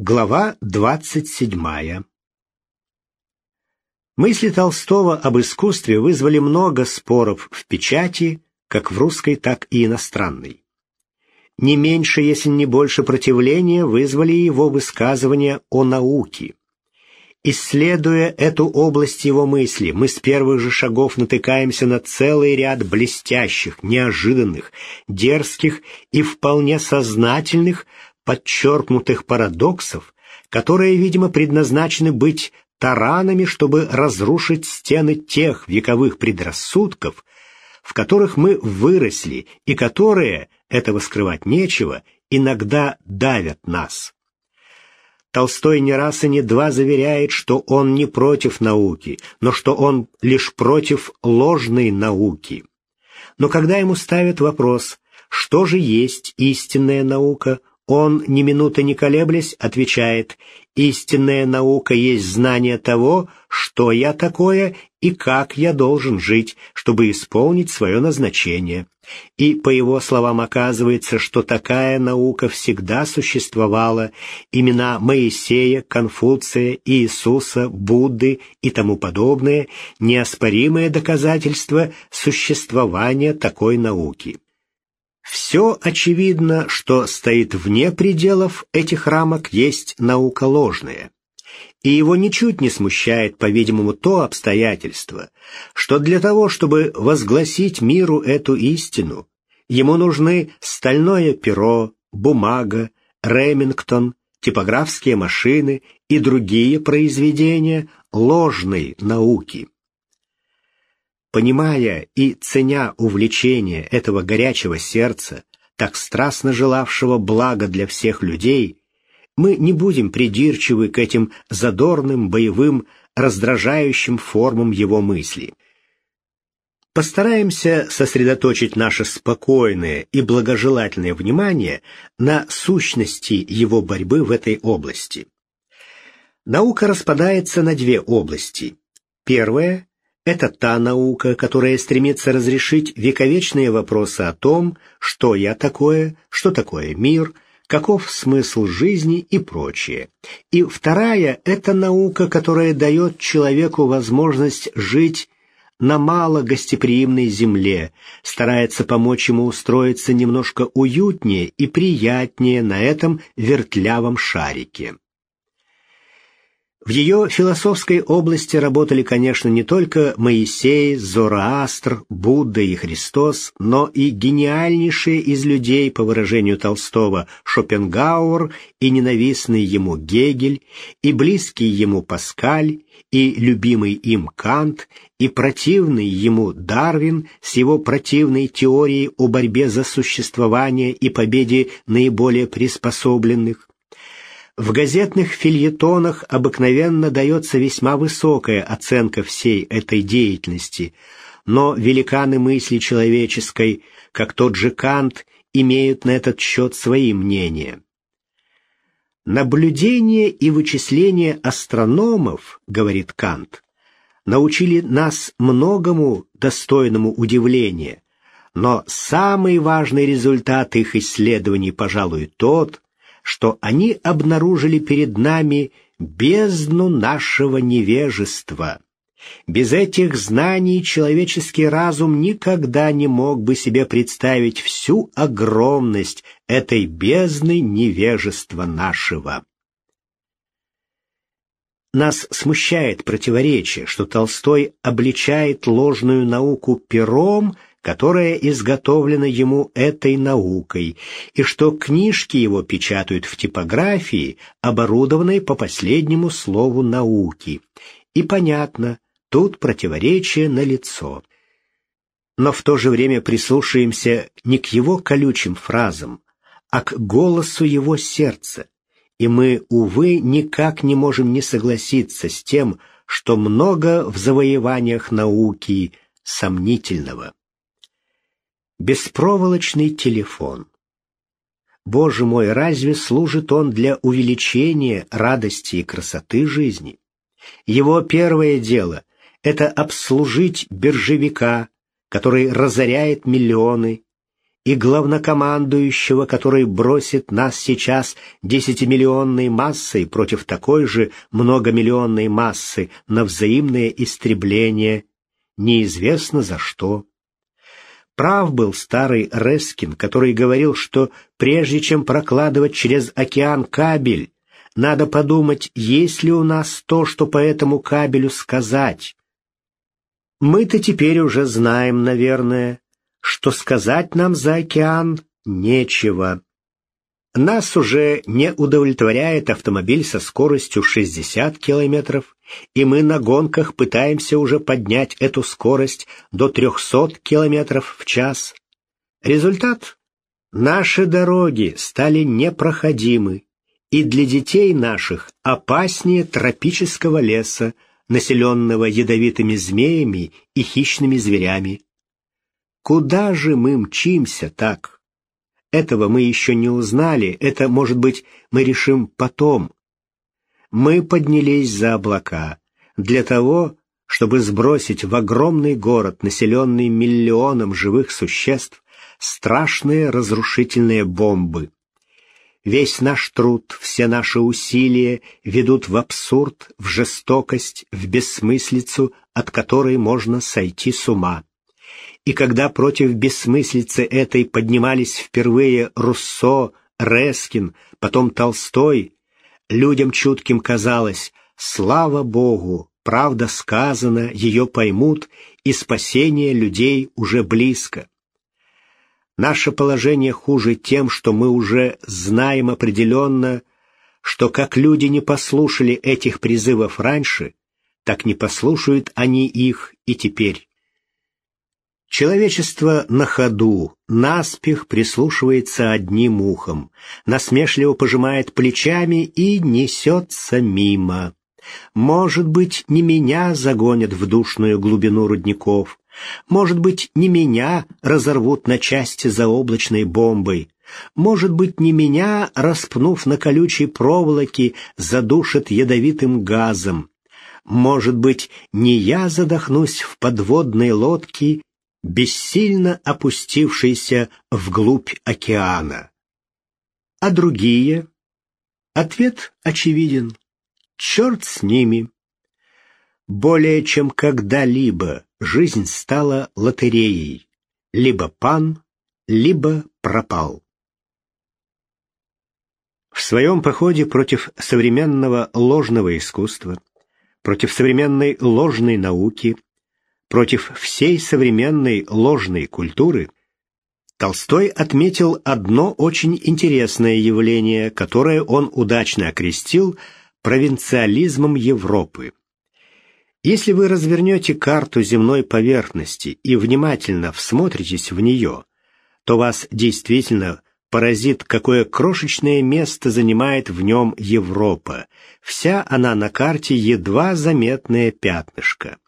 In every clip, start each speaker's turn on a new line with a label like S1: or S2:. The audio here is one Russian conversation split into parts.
S1: Глава 27. Мысли Толстого об искусстве вызвали много споров в печати, как в русской, так и иностранной. Не меньше, если не больше противления вызвали его высказывания о науке. Исследуя эту область его мысли, мы с первых же шагов натыкаемся на целый ряд блестящих, неожиданных, дерзких и вполне сознательных подчеркнутых парадоксов, которые, видимо, предназначены быть таранами, чтобы разрушить стены тех вековых предрассудков, в которых мы выросли и которые, этого скрывать нечего, иногда давят нас. Толстой не раз и не два заверяет, что он не против науки, но что он лишь против ложной науки. Но когда ему ставят вопрос, что же есть истинная наука, он, ни минуты не колеблясь, отвечает, «Истинная наука есть знание того, что я такое и как я должен жить, чтобы исполнить свое назначение». И, по его словам, оказывается, что такая наука всегда существовала. Имена Моисея, Конфуция, Иисуса, Будды и тому подобное – неоспоримое доказательство существования такой науки. Все очевидно, что стоит вне пределов этих рамок, есть наука ложная. И его ничуть не смущает, по-видимому, то обстоятельство, что для того, чтобы возгласить миру эту истину, ему нужны стальное перо, бумага, Ремингтон, типографские машины и другие произведения ложной науки. Понимая и ценя увлечение этого горячего сердца, так страстно желавшего блага для всех людей, мы не будем придирчивы к этим задорным, боевым, раздражающим формам его мысли. Постараемся сосредоточить наше спокойное и благожелательное внимание на сущности его борьбы в этой области. Наука распадается на две области. Первая это та наука, которая стремится разрешить вековечные вопросы о том, что я такое, что такое мир, каков смысл жизни и прочее. И вторая – это наука, которая дает человеку возможность жить на мало гостеприимной земле, старается помочь ему устроиться немножко уютнее и приятнее на этом вертлявом шарике. В ее философской области работали, конечно, не только Моисей, Зороастр, Будда и Христос, но и гениальнейшие из людей, по выражению Толстого, Шопенгауэр и ненавистный ему Гегель, и близкий ему Паскаль, и любимый им Кант, и противный ему Дарвин с его противной теорией о борьбе за существование и победе наиболее приспособленных, в газетных фильетонах обыкновенно дается весьма высокая оценка всей этой деятельности, но великаны мысли человеческой, как тот же Кант, имеют на этот счет свои мнения. Наблюдение и вычисление астрономов, говорит Кант, научили нас многому достойному удивления, но самый важный результат их исследований, пожалуй, тот, что они обнаружили перед нами бездну нашего невежества. Без этих знаний человеческий разум никогда не мог бы себе представить всю огромность этой бездны невежества нашего. Нас смущает противоречие, что Толстой обличает ложную науку пером, которая изготовлена ему этой наукой, и что книжки его печатают в типографии, оборудованной по последнему слову науки. И понятно, тут противоречие налицо. Но в то же время прислушаемся не к его колючим фразам, а к голосу его сердца, и мы, увы, никак не можем не согласиться с тем, что много в завоеваниях науки сомнительного. Беспроволочный телефон. Боже мой, разве служит он для увеличения радости и красоты жизни? Его первое дело — это обслужить биржевика, который разоряет миллионы, и главнокомандующего, который бросит нас сейчас десятимиллионной массой против такой же многомиллионной массы на взаимное истребление, неизвестно за что. Прав был старый Рескин, который говорил, что прежде чем прокладывать через океан кабель, надо подумать, есть ли у нас то, что по этому кабелю сказать. Мы-то теперь уже знаем, наверное, что сказать нам за океан нечего. Нас уже не удовлетворяет автомобиль со скоростью 60 километров, и мы на гонках пытаемся уже поднять эту скорость до 300 километров в час. Результат? Наши дороги стали непроходимы, и для детей наших опаснее тропического леса, населенного ядовитыми змеями и хищными зверями. Куда же мы мчимся так? Этого мы еще не узнали, это, может быть, мы решим потом. Мы поднялись за облака для того, чтобы сбросить в огромный город, населенный миллионом живых существ, страшные разрушительные бомбы. Весь наш труд, все наши усилия ведут в абсурд, в жестокость, в бессмыслицу, от которой можно сойти с ума. И когда против бессмыслицы этой поднимались впервые Руссо, Рескин, потом Толстой, людям чутким казалось, слава Богу, правда сказана, ее поймут, и спасение людей уже близко. Наше положение хуже тем, что мы уже знаем определенно, что как люди не послушали этих призывов раньше, так не послушают они их и теперь. Человечество на ходу, наспех прислушивается одним ухом, насмешливо пожимает плечами и несется мимо. Может быть, не меня загонят в душную глубину рудников, может быть, не меня разорвут на части заоблачной бомбой. Может быть, не меня, распнув на колючей проволоке, задушат ядовитым газом. Может быть, не я задохнусь в подводной лодке, бессильно опустившейся вглубь океана. А другие? Ответ очевиден. Черт с ними. Более чем когда-либо жизнь стала лотереей. Либо пан, либо пропал. В своем походе против современного ложного искусства, против современной ложной науки, против всей современной ложной культуры, Толстой отметил одно очень интересное явление, которое он удачно окрестил провинциализмом Европы. Если вы развернете карту земной поверхности и внимательно всмотритесь в нее, то вас действительно поразит, какое крошечное место занимает в нем Европа. Вся она на карте едва заметное пятнышко.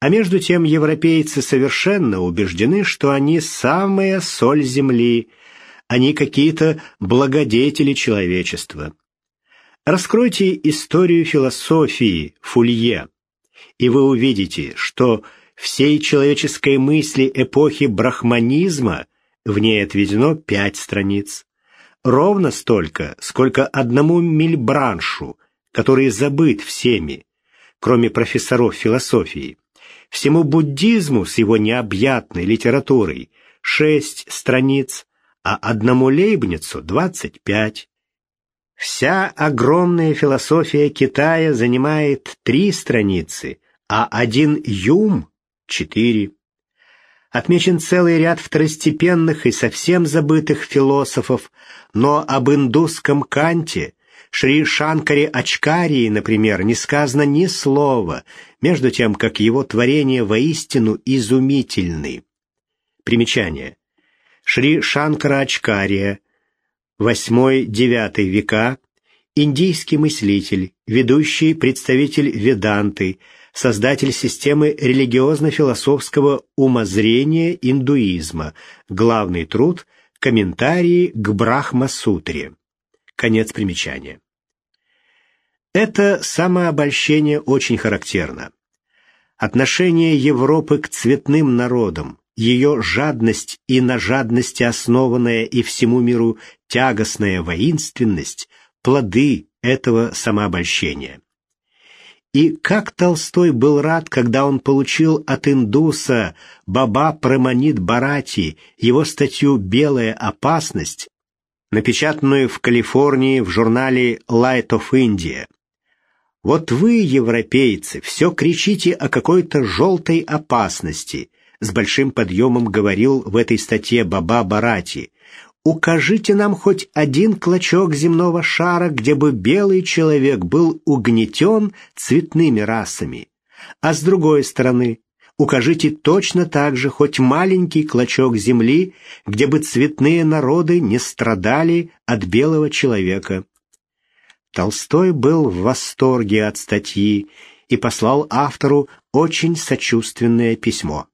S1: А между тем европейцы совершенно убеждены, что они самая соль земли, они какие-то благодетели человечества. Раскройте историю философии Фулье и вы увидите, что всей человеческой мысли эпохи брахманизма в ней отведено пять страниц. Ровно столько, сколько одному Мильбраншу, который забыт всеми, кроме профессоров философии. Всему буддизму с его необъятной литературой шесть страниц, а одному Лейбницу двадцать пять. Вся огромная философия Китая занимает три страницы, а один Юм — четыре. Отмечен целый ряд второстепенных и совсем забытых философов, но об индусском Канте, Шри Шанкаре Ачкарии, например, не сказано ни слова, между тем, как его творения воистину изумительны. Примечание. Шри Шанкара Ачкария, 8-9 века, индийский мыслитель, ведущий представитель Веданты, создатель системы религиозно-философского умозрения индуизма, главный труд «Комментарии к Брахма-сутре». Конец примечания. Это самообольщение очень характерно. Отношение Европы к цветным народам, ее жадность и на жадности основанная и всему миру тягостная воинственность — плоды этого самообольщения. И как Толстой был рад, когда он получил от индуса Баба Праманит Барати его статью «Белая опасность», напечатанную в Калифорнии в журнале Light of India. Вот вы, европейцы, все кричите о какой-то желтой опасности, с большим подъемом говорил в этой статье Баба Барати. Укажите нам хоть один клочок земного шара, где бы белый человек был угнетен цветными расами. А с другой стороны, укажите точно так же хоть маленький клочок земли, где бы цветные народы не страдали от белого человека. Толстой был в восторге от статьи и послал автору очень сочувственное письмо.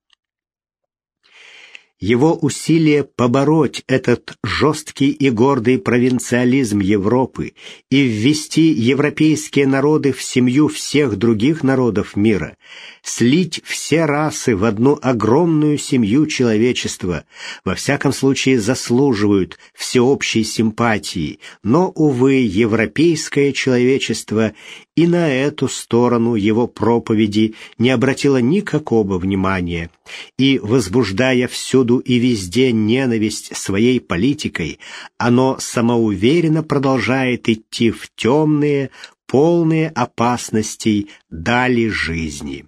S1: Его усилия побороть этот жесткий и гордый провинциализм Европы и ввести европейские народы в семью всех других народов мира, слить все расы в одну огромную семью человечества, во всяком случае заслуживают всеобщей симпатии, но, увы, европейское человечество и на эту сторону его проповеди не обратило никакого внимания, и, возбуждая всюду и везде ненависть своей политикой, оно самоуверенно продолжает идти в темные, полные опасностей дали жизни.